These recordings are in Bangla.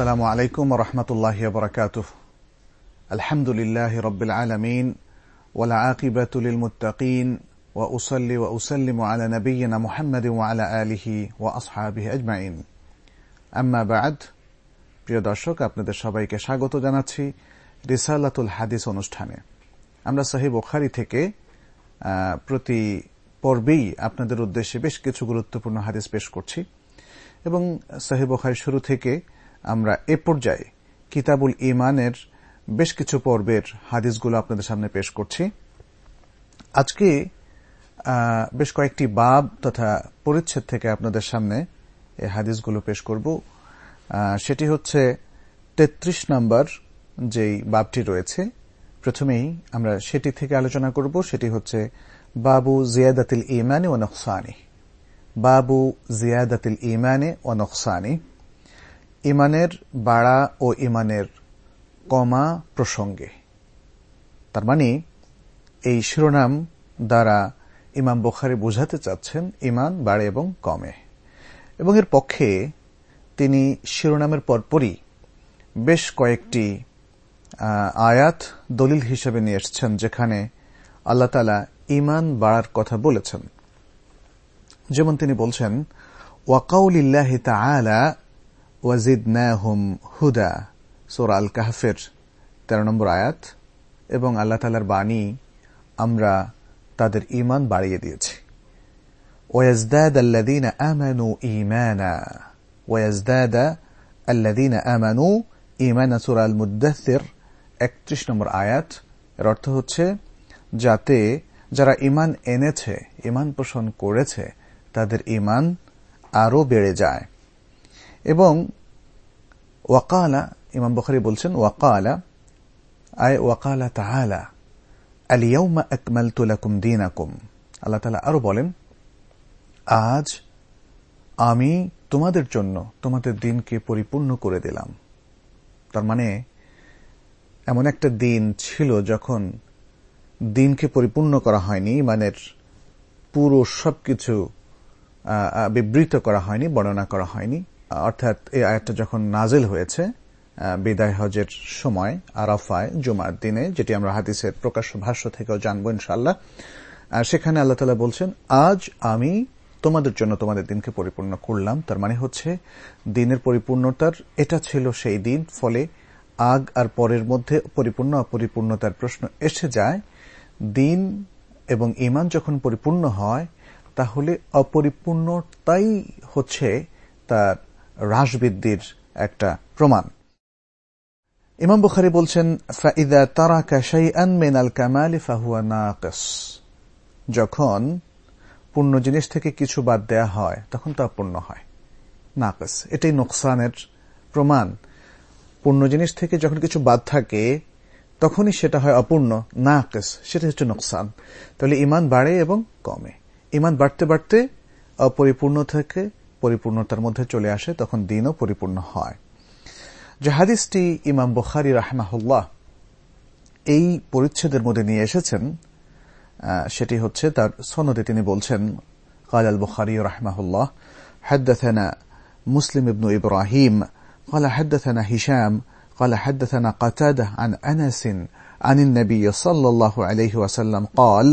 আসসালামু আলাইকুম রহমতুল্লাহ বরকাত আলহামদুলিল্লাহ রবিল আলমিন ওলা আকিবাতুল মুতাকিন ওয়া উসল্লি ওয়া উসল্লিম আলা নবীনা মোহাম্মদ আলা আলিহি ওয়া আসহাবি আজমাইন। আম্মা বাদ, প্রিয় দর্শক, আপনাদের সবাইকে স্বাগত জানাচ্ছি রিসালাতুল হাদিস অনুষ্ঠানে। আমরা সাহেব ওখারি থেকে প্রতি পর্বেই আপনাদের উদ্দেশ্যে বেশ কিছু গুরুত্বপূর্ণ হাদিস পেশ করছি এবং সাহেব ওখারি শুরু থেকে আমরা এ পর্যায়ে কিতাবুল ইমানের বেশ কিছু পর্বের হাদিসগুলো আপনাদের সামনে পেশ করছি। আজকে বেশ কয়েকটি বাব তথা পরিচ্ছেদ থেকে আপনাদের সামনে এই হাদিসগুলো পেশ করব। সেটি হচ্ছে ৩৩ নম্বর যেই বাবটি রয়েছে। প্রথমেই আমরা সেটি থেকে আলোচনা করব। সেটি হচ্ছে বাবু জিয়াদাতিল ইমানে ও নকসানি। বাবু জিয়াদাতিল ইমানে ও নকসানি। ইমানের বাড়া ও ইমানের কমা প্রসঙ্গে। তার মানে এই শিরোনাম দ্বারা ইমাম বোখারি বোঝাতে চাচ্ছেন ইমান, বাড়ে এবং কমে। এবং এর পক্ষে তিনি শিরোনামের পরপরই বেশ কয়েকটি আয়াত দলিল হিসেবে নিয়ে এসছেন, যেখানে আল্লাহ তালা ইমান বাড়ার কথা বলেছেন। যেমন তিনি বলছেন ওয়াকাউলিল্লাহ ওয়াজিদনাহুম হুদা, সোরা আল কাহফের তেরো নম্বর আয়াত, এবং আল্লাহ তালার বাণী আমরা তাদের ইমান বাড়িয়ে দিয়েছি। আল্লাদিন একত্রিশ নম্বর আয়াত, এর অর্থ হচ্ছে যাতে যারা ইমান এনেছে ইমান পোষণ করেছে, তাদের ইমান আরও বেড়ে যায়। এবং ওয়াকালা ইমাম বখারি বলছেন ওয়াকালা আয় ওয়াকালা তাহালা আলিয়াউমা আকমাল তুলাকুম দিন আকুম আল্লাহ তালা আরও বলেন, আজ আমি তোমাদের জন্য তোমাদের দিনকে পরিপূর্ণ করে দিলাম। তার মানে এমন একটা দিন ছিল যখন দিনকে পরিপূর্ণ করা হয়নি ইমানের পুরো সবকিছু বিবৃত করা হয়নি, বর্ণনা করা হয়নি। অর্থাৎ এই আয়াতটা যখন নাজেল হয়েছে বিদায় হজের সময়, আরাফায়, জুমার দিনে, যেটি আমরা হাদিসের প্রকাশ্য ভাষ্য থেকেও জানব ইনশাল্লাহ সেখানে আল্লাহ তালা বলছেন, আজ আমি তোমাদের জন্য তোমাদের দিনকে পরিপূর্ণ করলাম। তার মানে হচ্ছে, দিনের পরিপূর্ণতার, এটা ছিল সেই দিন, ফলে আগ আর পরের মধ্যে পরিপূর্ণ অপরিপূর্ণতার প্রশ্ন এসে যায়। দিন এবং ইমান যখন পরিপূর্ণ হয়, তাহলে অপরিপূর্ণতাই হচ্ছে তার হ্রাসবৃদ্ধির একটা প্রমাণ। ইমাম বুখারি বলছেন, ফাইদা তারা কাশাই আন আল কামালি ফাহুয়া নাকস। যখন পূর্ণ জিনিস থেকে কিছু বাদ দেয়া হয়, তখন তা পূর্ণ হয়, নাকস। এটাই নোকসানের প্রমাণ। পূর্ণ জিনিস থেকে যখন কিছু বাদ থাকে, তখনই সেটা হয় অপূর্ণ, নাকস। সেটা হচ্ছে নোকসান। তাহলে ইমান বাড়ে এবং কমে। ইমান বাড়তে বাড়তে অপরিপূর্ণ থেকে পরিপূর্ণতার মধ্যে চলে আসে তখন দিনও পরিপূর্ণ হয় যে হাদিসটি ইমাম বখারি রাহমাহুল্লাহ এই পরিচ্ছেদের মধ্যে নিয়ে এসেছেন সেটি হচ্ছে তার সনদে তিনি বলছেন قال البخاري رحمه الله حدثنا مسلم بن إبراهيم قال حدثنا هشام قال حدثنا قتادة عن أنس عن النبي صلى الله عليه وسلم قال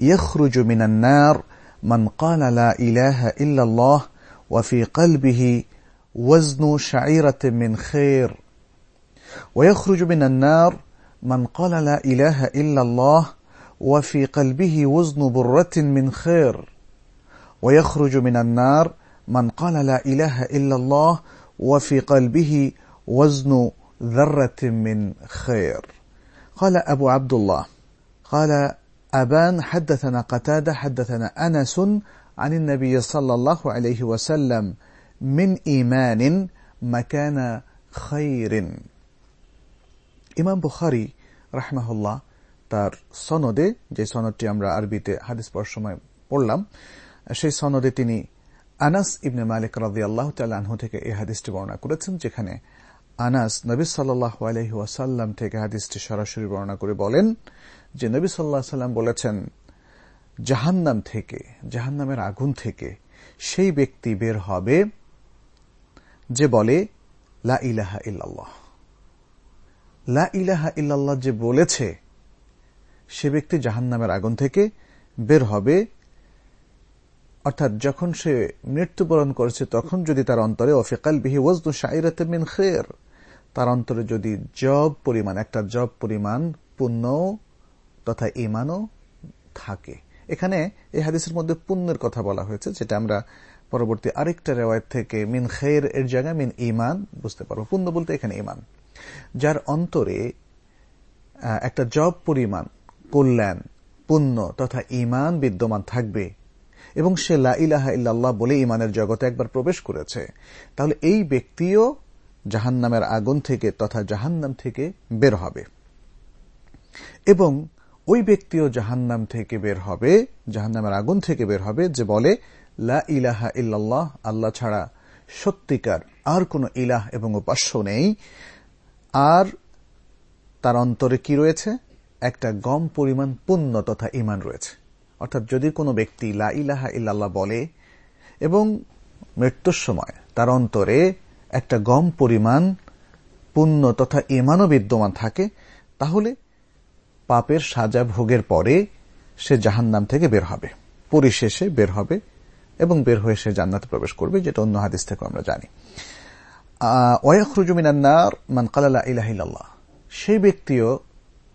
يخرج من النار من قال لا إله إلا الله وفي قلبه وزن شعيرة من خير. ويخرج من النار من قال لا إله إلا الله وفي قلبه وزن برة من خير. ويخرج من النار من قال لا إله إلا الله وفي قلبه وزن ذرة من خير. قال أبو عبد الله قال أبان حدثنا قتادة حدثنا أنس عن النبي صلى الله عليه وسلم من إيمان مكان خير ইমাম বুখারি রাহমাহুল্লাহ তার সনদে যে সনদটি আমরা আরবিতে হাদিস পড়ার সময় পড়লাম সেই সনদে তিনি আনাস ইবনে মালিক রাজি আল্লাহ তাল্লাহ থেকে এই হাদিসটি বর্ণনা করেছেন যেখানে আনাস নবী সাল্লাহ আলহি ওয়াসাল্লাম থেকে হাদিসটি সরাসরি বর্ণনা করে বলেন যে নবী সাল্লাহ সাল্লাম বলেছেন জাহান্নাম থেকে, জাহান্নামের আগুন থেকে সেই ব্যক্তি বের হবে যে বলে, লা ইলাহা ইল্লাল্লাহ। লা ইলাহা ইল্লাল্লাহ যে বলেছে, সে ব্যক্তি জাহান্নামের আগুন থেকে বের হবে। অর্থাৎ যখন সে মৃত্যুবরণ করেছে, তখন যদি তার অন্তরে অফিকাল বিহি ওয়াজদু শাইরাতে মিন খের, তার অন্তরে যদি জব পরিমাণ, একটা জব পরিমাণ, পুণ্য তথা ইমানও থাকে। এখানে এই হাদিসের মধ্যে পুণ্যের কথা বলা হয়েছে, যেটা আমরা পরবর্তী আরেকটা রেওয়ায়ত থেকে মিন খের, এর জায়গায় মিন ইমান বুঝতে পারব। পুণ্য বলতে এখানে ইমান যার অন্তরে একটা জব পরিমাণ, কল্যাণ, পুণ্য তথা ইমান বিদ্যমান থাকবে। এবং সে লা ইলাহা বলে ইমানের জগতে একবার প্রবেশ করেছে। তাহলে এই ব্যক্তিও জাহান্নামের আগুন থেকে তথা জাহান্নাম থেকে বের হবে। এবং ওই ব্যক্তিও জাহান্নাম থেকে বের হবে, জাহান্নামের আগুন থেকে বের হবে, যে বলে, লা ইলাহা ইল্লাল্লাহ, আল্লাহ ছাড়া সত্যিকার আর কোন ইলাহ এবং উপাস্য নেই। আর তার অন্তরে কি রয়েছে? একটা গম পরিমাণ পুণ্য তথা ইমান রয়েছে। অর্থাৎ যদি কোনো ব্যক্তি লা ইলাহা ইল্লাল্লাহ বলে এবং মৃত্যুর সময় তার অন্তরে একটা গম পরিমাণ পুণ্য তথা ইমানও বিদ্যমান থাকে, তাহলে পাপের সাজা ভোগের পরে সে জাহান্নাম থেকে বের হবে। পরিশেষে বের হবে এবং বের হয়ে সে জান্নাতে প্রবেশ করবে, যেটা অন্য হাদিস থেকে আমরা জানি। ওয়াখরুজুমিনান্নার মান কালালা ইলাহিল্লাহ সেই ব্যক্তিও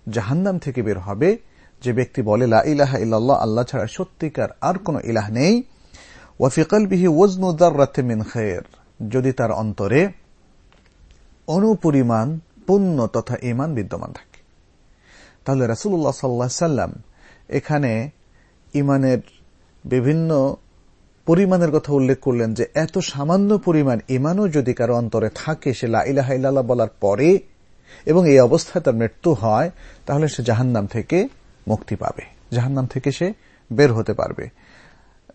জাহান্নাম থেকে বের হবে। যে ব্যক্তি বলে, লা ইলাহা ইল্লাল্লাহ, আল্লাহ ছাড়া সত্যিকার আর কোন ইলাহ নেই। ওয়াফিকাল বিহি ওয়াজনুদ্দার রাতে মিন খের যদি তার অন্তরে অনুপরিমাণ পুণ্য তথা ইমান বিদ্যমান থাকে। তাহলে রাসুল্লাহ সাল্লাহ সাল্লাম এখানে ইমানের বিভিন্ন পরিমাণের কথা উল্লেখ করলেন যে এত সামান্য পরিমাণ ইমানও যদি কারও অন্তরে থাকে, সে লাইলাহা বলার পরে এবং এই অবস্থায় তার মৃত্যু হয়, তাহলে সে জাহান্নাম থেকে মুক্তি পাবে। জাহান্নাম থেকে সে বের হতে পারবে।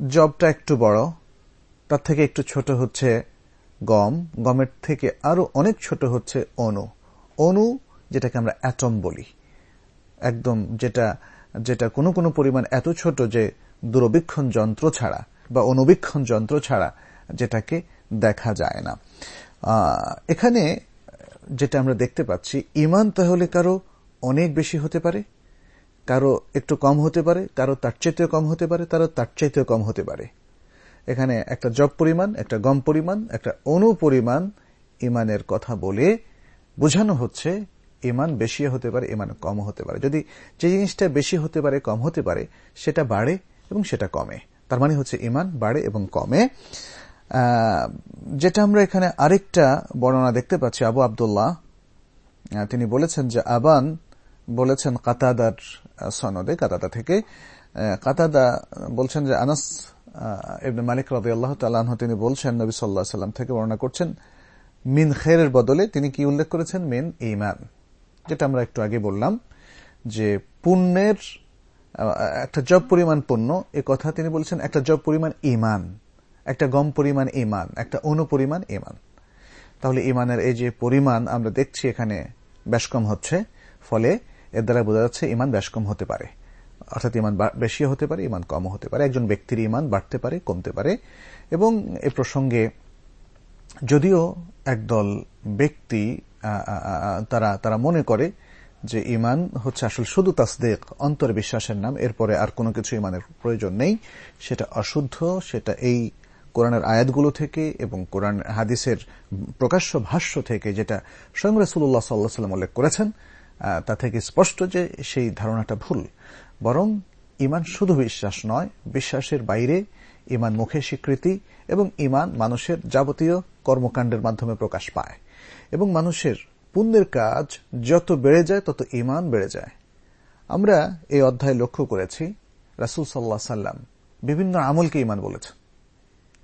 জবটা একটু বড়, তার থেকে একটু ছোট হচ্ছে গম। গমের থেকে আরও অনেক ছোট হচ্ছে অনু অনু যেটাকে আমরা অ্যাটম বলি। একদম যেটা যেটা কোনো কোনো পরিমাণ এত ছোট যে দূরবীক্ষণ যন্ত্র ছাড়া বা অনুবীক্ষণ যন্ত্র ছাড়া যেটাকে দেখা যায় না। এখানে যেটা আমরা দেখতে পাচ্ছি, ইমান তাহলে কারও অনেক বেশি হতে পারে, কারও একটু কম হতে পারে, কারও তার চাইতেও কম হতে পারে কারও তার চাইতেও কম হতে পারে। এখানে একটা জব পরিমাণ, একটা গম পরিমাণ, একটা অনু পরিমাণ ইমানের কথা বলে বোঝানো হচ্ছে ইমান বেশি হতে পারে, ইমান কম হতে পারে। যদি যে জিনিসটা বেশি হতে পারে, কম হতে পারে, সেটা বাড়ে এবং সেটা কমে। তার মানে হচ্ছে ইমান বাড়ে এবং কমে। যেটা আমরা এখানে আরেকটা বর্ণনা দেখতে পাচ্ছি, আবু আবদুল্লাহ তিনি বলেছেন যে আবান বলেছেন কাতাদার সনদে, কাতাদা থেকে। কাতাদা বলছেন যে আনাস ইবনে মালিক রাজি আল্লাহ তালাহ তিনি বলছেন, নবী সাল্লাহ সাল্লাম থেকে বর্ণনা করছেন, মিন খেরের বদলে তিনি কি উল্লেখ করেছেন? মিন ইমান যেটা আমরা একটু আগে বললাম, যে পুণ্যের একটা জব পরিমাণ পণ্য, এ কথা তিনি বলছেন, একটা জব পরিমাণ ইমান একটা গম পরিমাণ ইমান একটা অনু পরিমাণ ইমান তাহলে ইমানের এই যে পরিমাণ আমরা দেখছি এখানে বেশ কম হচ্ছে, ফলে এর দ্বারা বোঝা যাচ্ছে ইমান বেশ কম হতে পারে। অর্থাৎ ইমান বেশি হতে পারে ইমান কম হতে পারে। একজন ব্যক্তির ইমান বাড়তে পারে, কমতে পারে। এবং এ প্রসঙ্গে যদিও একদল ব্যক্তি তারা তারা মনে করে যে ইমান হচ্ছে আসলে শুধু তাসদেক, অন্তর বিশ্বাসের নাম। এরপরে আর কোনো কিছু ইমানের প্রয়োজন নেই। সেটা অশুদ্ধ, সেটা এই কোরআনের আয়াতগুলো থেকে এবং কোরআন হাদিসের প্রকাশ্য ভাষ্য থেকে যেটা স্বয়ং রসুল্লাহ সাল্লাহ সাল্লাম উল্লেখ করেছেন তা থেকে স্পষ্ট যে সেই ধারণাটা ভুল। বরং ইমান শুধু বিশ্বাস নয়, বিশ্বাসের বাইরে ইমান মুখে স্বীকৃতি এবং ইমান মানুষের যাবতীয় কর্মকাণ্ডের মাধ্যমে প্রকাশ পায়। এবং মানুষের পুণ্যের কাজ যত বেড়ে যায়, তত ইমান বেড়ে যায়। আমরা এই অধ্যায় লক্ষ্য করেছি, রাসুল সাল্লাহ সাল্লাম বিভিন্ন আমলকে ইমান বলেছেন।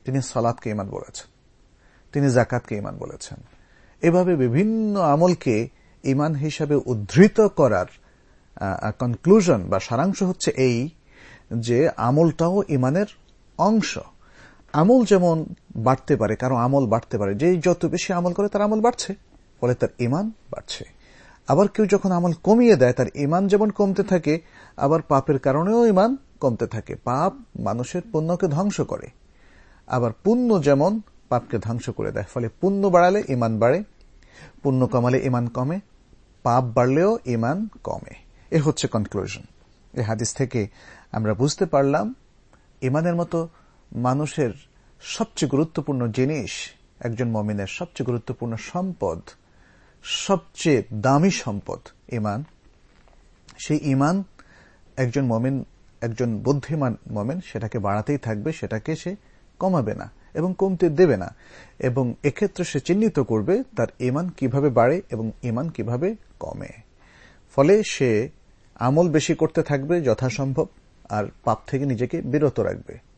তিনি সালাদকে ইমান বলেছেন। তিনি জাকাতকে ইমান বলেছেন। এভাবে বিভিন্ন আমলকে ইমান হিসাবে উদ্ধৃত করার কনক্লুশন বা সারাংশ হচ্ছে এই যে আমলটাও ইমানের অংশ। আমল যেমন বাড়তে পারে, কারও আমল বাড়তে পারে যে যত বেশি আমল করে তার আমল বাড়ছে, ফলে তার ইমান বাড়ছে। আবার কেউ যখন আমল কমিয়ে দেয়, তার ইমান যেমন কমতে থাকে, আবার পাপের কারণেও ইমান কমতে থাকে। পাপ মানুষের পুণ্যকে ধ্বংস করে। আবার পুণ্য যেমন পাপকে ধ্বংস করে দেয়, ফলে পুণ্য বাড়ালে ইমান বাড়ে, পুণ্য কমালে ইমান কমে, পাপ বাড়লেও ইমান কমে। এ হচ্ছে কনক্লুশন এই হাদিস থেকে আমরা বুঝতে পারলাম ইমানের মতো মানুষের সবচেয়ে গুরুত্বপূর্ণ জিনিস, একজন মমিনের সবচেয়ে গুরুত্বপূর্ণ সম্পদ, সবচেয়ে দামি সম্পদ ইমান সেই ইমান একজন মমিন, একজন বুদ্ধিমান মমেন সেটাকে বাড়াতেই থাকবে, সেটাকে সে কমাবে না এবং কমতে দেবে না। এবং এক্ষেত্রে সে চিহ্নিত করবে তার ইমান কীভাবে বাড়ে এবং ইমান কীভাবে কমে। ফলে সে আমল বেশি করতে থাকবে যথাসম্ভব, আর পাপ থেকে নিজেকে বিরত রাখবে।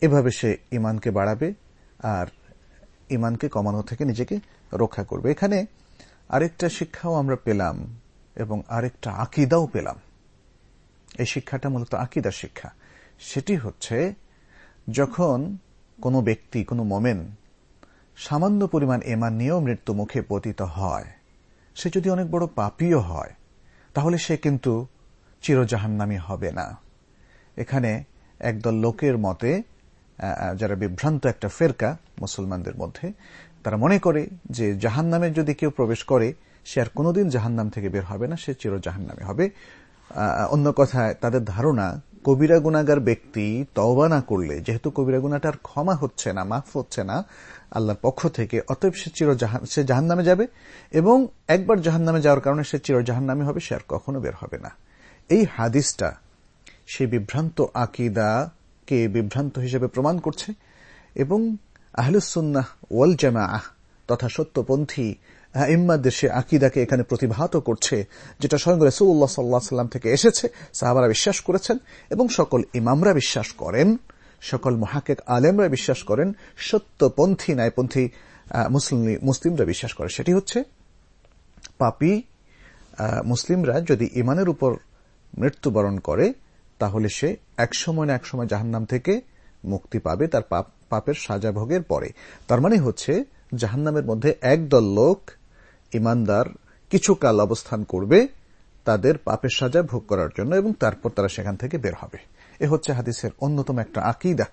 এভাবে সে ইমানকে বাড়াবে আর ইমানকে কমানো থেকে নিজেকে রক্ষা করবে। এখানে আরেকটা শিক্ষাও আমরা পেলাম এবং আরেকটা আকিদাও পেলাম। এই শিক্ষাটা মূলত আকিদা শিক্ষা। সেটি হচ্ছে, যখন কোনো ব্যক্তি, কোনো মোমেন সামান্য পরিমাণ এমান নিয়েও মৃত্যু মুখে পতিত হয়, সে যদি অনেক বড় পাপিও হয়, তাহলে সে কিন্তু চিরজাহান্নামি হবে না। এখানে একদল লোকের মতে যারা বিভ্রান্ত একটা ফেরকা মুসলমানদের মধ্যে, তারা মনে করে যে জাহান নামে যদি কেউ প্রবেশ করে, সে আর কোনোদিন জাহান নাম থেকে বের হবে না, সে চির জাহান নামে হবে অন্য কথায়, তাদের ধারণা, কবিরা গুণাগার ব্যক্তি তওবা না করলে, যেহেতু কবিরা গুণাটার ক্ষমা হচ্ছে না, মাফ হচ্ছে না, আল্লাহর পক্ষ থেকে, অতএব সে চির সে জাহান নামে যাবে এবং একবার জাহান নামে যাওয়ার কারণে সে চির জাহান নামে হবে, সে আর কখনো বের হবে না। এই হাদিসটা সেই বিভ্রান্ত আকিদাকে বিভ্রান্ত হিসেবে প্রমাণ করছে এবং আহলুসুন্নাহ ওয়াল জামা তথা সত্যপন্থী ইম্মাদের সে আকিদাকে এখানে প্রতিভাত করছে, যেটা স্বয়ং রসুল্লাহ সাল্লাহ সাল্লাম থেকে এসেছে, সাহাবারা বিশ্বাস করেছেন এবং সকল ইমামরা বিশ্বাস করেন, সকল মহাকেক আলেমরা বিশ্বাস করেন, সত্যপন্থী, ন্যায়পন্থী মুসলিম, মুসলিমরা বিশ্বাস করে। সেটি হচ্ছে পাপি মুসলিমরা যদি ইমানের উপর মৃত্যুবরণ করে তাহলে সে একসময় না একসময় জাহান্নাম থেকে মুক্তি পাবে তার পাপের সাজা ভোগের পরে। তার মানে হচ্ছে, জাহান্নামের মধ্যে একদল লোক ইমানদার কিছুকাল অবস্থান করবে তাদের পাপের সাজা ভোগ করার জন্য এবং তারপর তারা সেখান থেকে বের হবে। এ হচ্ছে হাদিসের অন্যতম একটা আকিদা,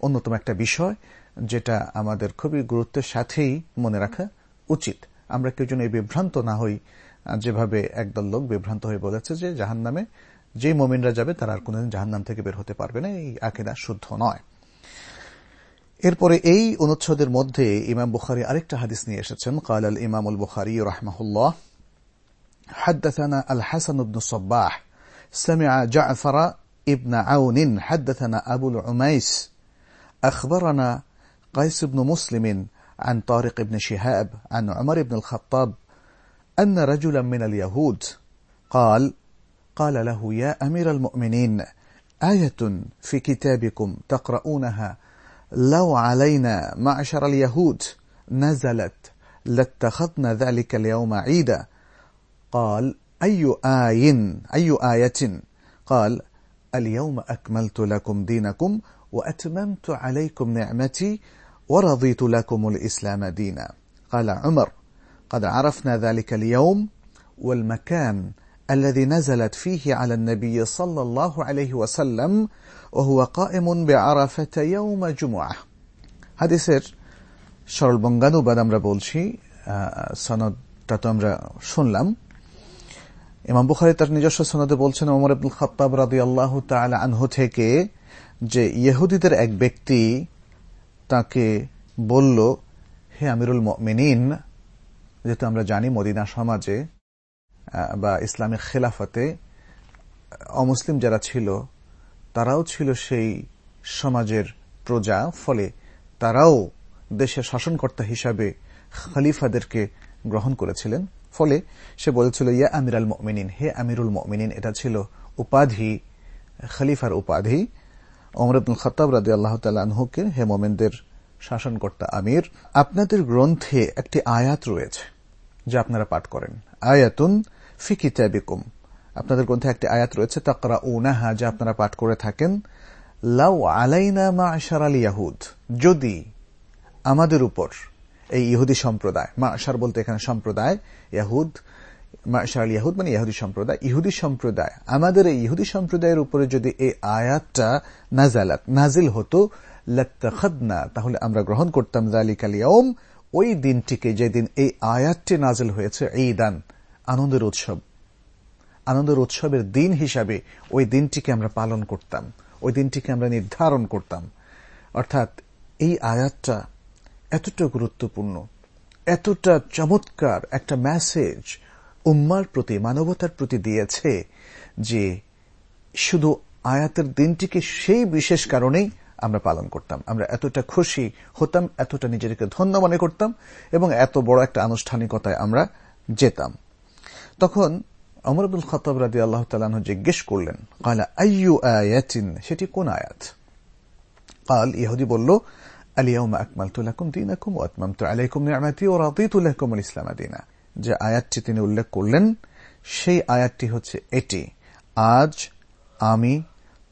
অন্যতম একটা বিষয় যেটা আমাদের খুবই গুরুত্বের সাথেই মনে রাখা উচিত। আমরা কেউ যেন এই বিভ্রান্ত না হই। যেভাবে একদল লোক বিভ্রান্ত হয়ে বলেছে যে জাহান নামে যে মোমিনরা যাবে তারা আর কোনদিন জাহান নাম থেকে বের হতে পারবে না এই আকিদা শুদ্ধ নয় এরপরে এই অনুচ্ছেদের মধ্যে ইমাম বুখারি আরেকটা হাদিস নিয়ে এসেছেন قال الإمام البخاري رحمه الله حدثنا الحسن بن الصباح سمع جعفر ابن عون حدثنا أبو العميس أخبرنا قيس بن مسلم عن طارق بن شهاب عن عمر بن الخطاب أن رجلا من اليهود قال قال له يا أمير المؤمنين آية في كتابكم تقرؤونها لو علينا معشر اليهود نزلت لاتخذنا ذلك اليوم عيدا. قال أي آي أي آية؟ قال اليوم أكملت لكم دينكم وأتممت عليكم نعمتي ورضيت لكم الإسلام دينا. قال عمر قد عرفنا ذلك اليوم والمكان الذي نزلت فيه على النبي صلى الله عليه وسلم وهو قائم بعرفة يوم جمعة হাদিসের সরল বঙ্গানুবাদ আমরা বলছি সনদটা তো আমরা শুনলাম ইমাম বুখারি তার নিজস্ব সনদে বলছেন ওমর আব্দুল খত্তাব রাদি আল্লাহ আনহু থেকে যে ইহুদিদের এক ব্যক্তি তাকে বলল হে আমিরুল মিনিন যেহেতু আমরা জানি মদিনা সমাজে বা ইসলামিক খেলাফতে অমুসলিম যারা ছিল, তারাও ছিল সেই সমাজের প্রজা, ফলে তারাও দেশের শাসনকর্তা হিসাবে খলিফাদেরকে গ্রহণ করেছিলেন। ফলে সে বলেছিল, ইয়া আমির আল মমিনিন, হে আমিরুল মমিনিন এটা ছিল উপাধি, খলিফার উপাধি। অমর আব্দুল খতাব রাজি আল্লাহ তালহুকে হে মোমেনদের শাসনকর্তা আমির, আপনাদের গ্রন্থে একটি আয়াত রয়েছে, যা আপনারা পাঠ করেন। আয়াতুন ফি কিতাবিকুম। আপনাদের গ্রন্থে একটি আয়াত রয়েছে তাকরা উনাহা যা আপনারা পাঠ করে থাকেন। লাউ আলাইনা মা আশার আল ইয়াহুদ। যদি আমাদের উপর, এই ইহুদি সম্প্রদায় মা আশার বলতে এখানে সম্প্রদায়, ইয়াহুদ মা ইয়াহুদ মানে ইহুদি সম্প্রদায় ইহুদি সম্প্রদায়, আমাদের এই ইহুদি সম্প্রদায়ের উপরে যদি এই আয়াতটা নাজালাত নাজিল হতো, লাত্তাখাদনা, তাহলে আমরা গ্রহণ করতাম জালিক আল ওই দিনটিকে যেদিন এই আয়াতটি নাজিল হয়েছে এই দান আনন্দের উৎসব। আনন্দের উৎসবের দিন হিসাবে ওই দিনটিকে আমরা পালন করতাম, ওই দিনটিকে আমরা নির্ধারণ করতাম। অর্থাৎ এই আয়াতটা এতটা গুরুত্বপূর্ণ, এতটা চমৎকার একটা মেসেজ উম্মার প্রতি, মানবতার প্রতি দিয়েছে যে শুধু আয়াতের দিনটিকে সেই বিশেষ কারণেই আমরা পালন করতাম। আমরা এতটা খুশি হতাম, এতটা নিজেদেরকে ধন্য মনে করতাম এবং এত বড় একটা আনুষ্ঠানিকতায় আমরা যেতাম। তখন অমর আব্দুল খতাব রাদি আল্লাহ তালাহ জিজ্ঞেস করলেন, কালা আইয়ু আয়াতিন? সেটি কোন আয়াত? কাল ইহুদি বলল আলিয়াউমা আকমালতু লাকুম দীনাকুম ওয়া আতমামতু আলাইকুম নি'মাতি ওয়া রাদিতু লাকুম ইসলাম দীনা। যে আয়াতটি তিনি উল্লেখ করলেন, সেই আয়াতটি হচ্ছে এটি, আজ আমি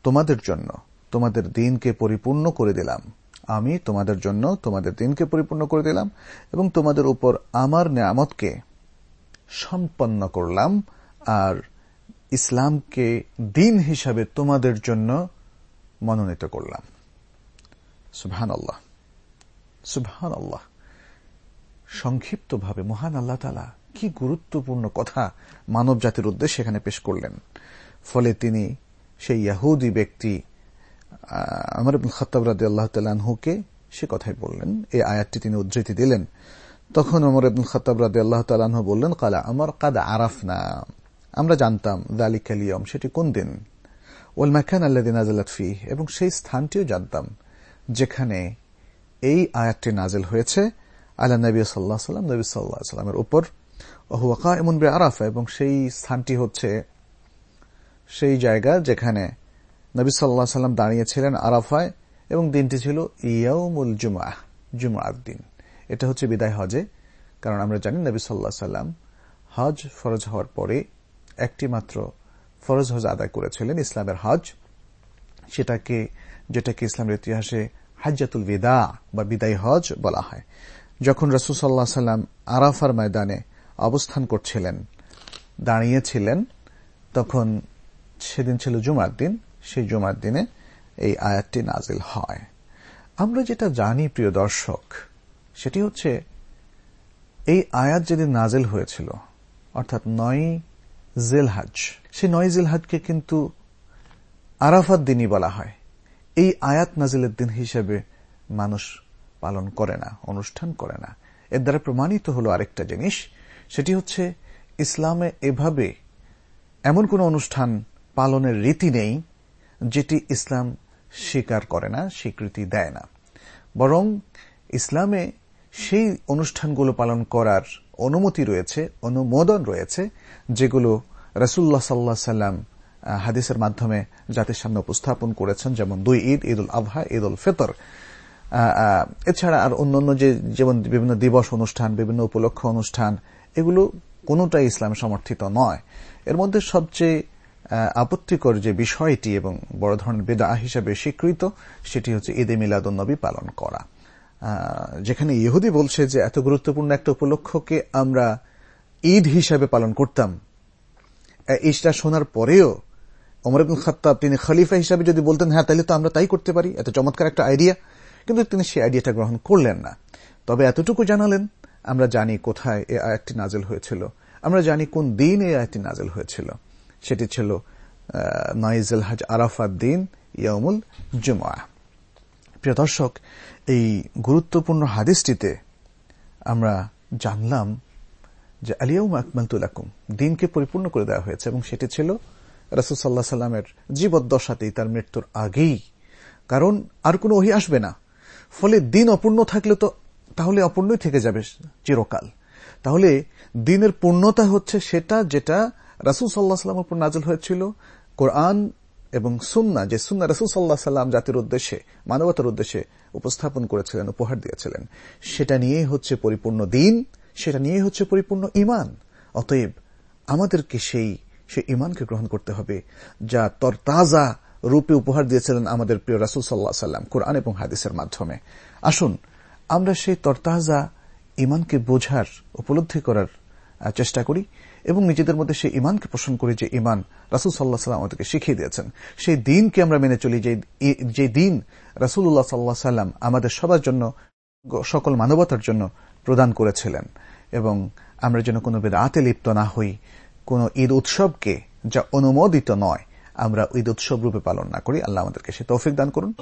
তোমাদের জন্য তোমাদের দিনকে পরিপূর্ণ করে দিলাম। আমি তোমাদের জন্য তোমাদের দিনকে পরিপূর্ণ করে দিলাম এবং তোমাদের উপর আমার নিয়ামতকে সম্পন্ন করলাম, আর ইসলামকে দিন হিসাবে তোমাদের জন্য মনোনীত করলাম। সুবহান আল্লাহ আল্লাহ সংক্ষিপ্তভাবে, মহান আল্লাহ তালা কি গুরুত্বপূর্ণ কথা মানব জাতির উদ্দেশ্যে এখানে পেশ করলেন। ফলে তিনি সেই ইয়াহুদি ব্যক্তি আমার খত্তাব রাদি আল্লাহ তালহুকে সে কথাই বললেন। এই আয়াতটি তিনি উদ্ধৃতি দিলেন। তখন অমর ইবুল খতাব রাদি আল্লাহ তালাহ বললেন, কালা আমার কাদ আরাফ না আমরা জানতাম দালিক আলিয়ম সেটি কোন দিন? ওল মাখান আল্লাদিন ফি এবং সেই স্থানটিও জানতাম, যেখানে এই আয়াতটি নাজেল হয়েছে আল্লাহ নবী সাল্লাহ সাল্লাম নবী সাল্লাহ সাল্লামের উপর। ওহুয়াকা এমন বে আরাফা এবং সেই স্থানটি হচ্ছে সেই জায়গা যেখানে নবী সাল্লাহ সাল্লাম দাঁড়িয়েছিলেন আরাফায়, এবং দিনটি ছিল ইয়াউমুল জুমা জুমার দিন। এটা হচ্ছে বিদায় হজে, কারণ আমরা জানি নবী সাল্লাহ সাল্লাম হজ ফরজ হওয়ার পরে একটি মাত্র ফরজ হজ আদায় করেছিলেন, ইসলামের হজ। সেটাকে, যেটাকে ইসলামের ইতিহাসে হাজ্জাতুল বিদা বা বিদায় হজ বলা হয়। যখন রসুল সাল্লাম আরাফার ময়দানে অবস্থান করছিলেন, দাঁড়িয়েছিলেন, তখন সেদিন ছিল জুমার দিন, সেই জুমার দিনে এই আয়াতটি নাজিল হয়। আমরা যেটা জানি প্রিয় দর্শক সেটি হচ্ছে, এই আয়াত যেদিন নাজেল হয়েছিল, অর্থাৎ নয় জেলহাজ, সেই নয় জেলহাজকে কিন্তু আরাফাত দিনই বলা হয়। এই আয়াত নাজিলের দিন হিসেবে মানুষ পালন করে না, অনুষ্ঠান করে না। এর দ্বারা প্রমাণিত হল আরেকটা জিনিস, সেটি হচ্ছে ইসলামে এভাবে এমন কোন অনুষ্ঠান পালনের রীতি নেই যেটি ইসলাম স্বীকার করে না, স্বীকৃতি দেয় না। বরং ইসলামে সেই অনুষ্ঠানগুলো পালন করার অনুমতি রয়েছে, অনুমোদন রয়েছে, যেগুলো রসুল্লাহ সাল্লাহ সাল্লাম হাদিসের মাধ্যমে জাতির সামনে উপস্থাপন করেছেন, যেমন দুই ঈদ ঈদ উল আবহা ঈদ উল ফিতর এছাড়া আর অন্যান্য যে, যেমন বিভিন্ন দিবস অনুষ্ঠান, বিভিন্ন উপলক্ষ অনুষ্ঠান, এগুলো কোনোটাই ইসলাম সমর্থিত নয়। এর মধ্যে সবচেয়ে আপত্তিকর যে বিষয়টি এবং বড় ধরনের বেদা হিসাবে স্বীকৃত, সেটি হচ্ছে ঈদে মিলাদুন্নবী পালন করা। যেখানে ইহুদি বলছে যে এত গুরুত্বপূর্ণ একটা উপলক্ষকে আমরা ঈদ হিসাবে পালন করতাম। এইটা শোনার পরেও অমর আব্দুল খাত্তাব তিনি খলিফা হিসাবে যদি বলতেন হ্যাঁ তাহলে তো আমরা তাই করতে পারি, এত চমৎকার একটা আইডিয়া। কিন্তু তিনি সেই আইডিয়াটা গ্রহণ করলেন না। তবে এতটুকু জানালেন, আমরা জানি কোথায় এই আয়াতটি নাজেল হয়েছিল। আমরা জানি কোন দিন এই আয়াতটি নাজেল হয়েছিল। সেটি ছিল নয়জেল হাজ আরাফাত দিন ইয়মুল জুমা প্রিয় দর্শক, এই গুরুত্বপূর্ণ হাদিসটিতে আমরা জানলাম যে আলিয়াউম আকমালতুলাকুম দিনকে পরিপূর্ণ করে দেওয়া হয়েছে এবং সেটি ছিল রসুল সাল্লাহ সাল্লামের জীবদ্দশাতেই, তার মৃত্যুর আগেই। কারণ আর কোনো ওহি আসবে না। ফলে দিন অপূর্ণ থাকলে তো তাহলে অপূর্ণই থেকে যাবে চিরকাল। তাহলে দিনের পূর্ণতা হচ্ছে সেটা যেটা রাসুল সাল্লাহ সাল্লামের উপর নাজল হয়েছিল। কোরআন এবং সুন্না, যে সুন্না রাসুল সাল্লাহ সাল্লাম জাতির উদ্দেশ্যে, মানবতার উদ্দেশ্যে উপস্থাপন করেছিলেন, উপহার দিয়েছিলেন। সেটা নিয়ে হচ্ছে পরিপূর্ণ দিন, সেটা নিয়ে হচ্ছে পরিপূর্ণ ইমান অতএব আমাদেরকে সেই সেই ইমানকে গ্রহণ করতে হবে, যা তরতাজা রূপে উপহার দিয়েছিলেন আমাদের প্রিয় রাসুল সাল্লাহ সাল্লাম, কোরআন এবং হাদিসের মাধ্যমে। আসুন, আমরা সেই তরতাজা ইমানকে বোঝার, উপলব্ধি করার চেষ্টা করি এবং নিজেদের মধ্যে সেই ইমানকে পোষণ করি যে ইমান রাসুল সাল্লাহ সাল্লাম আমাদেরকে শিখিয়ে দিয়েছেন। সেই দিনকে আমরা মেনে চলি যে দিন রাসুল্লাহ সাল্লাহ সাল্লাম আমাদের সবার জন্য, সকল মানবতার জন্য প্রদান করেছিলেন এবং আমরা যেন কোনো বেদাতে লিপ্ত না হই, কোন ঈদ উৎসবকে যা অনুমোদিত নয়, আমরা ঈদ উৎসব রূপে পালন না করি। আল্লাহ আমাদেরকে সে তৌফিক দান করুন।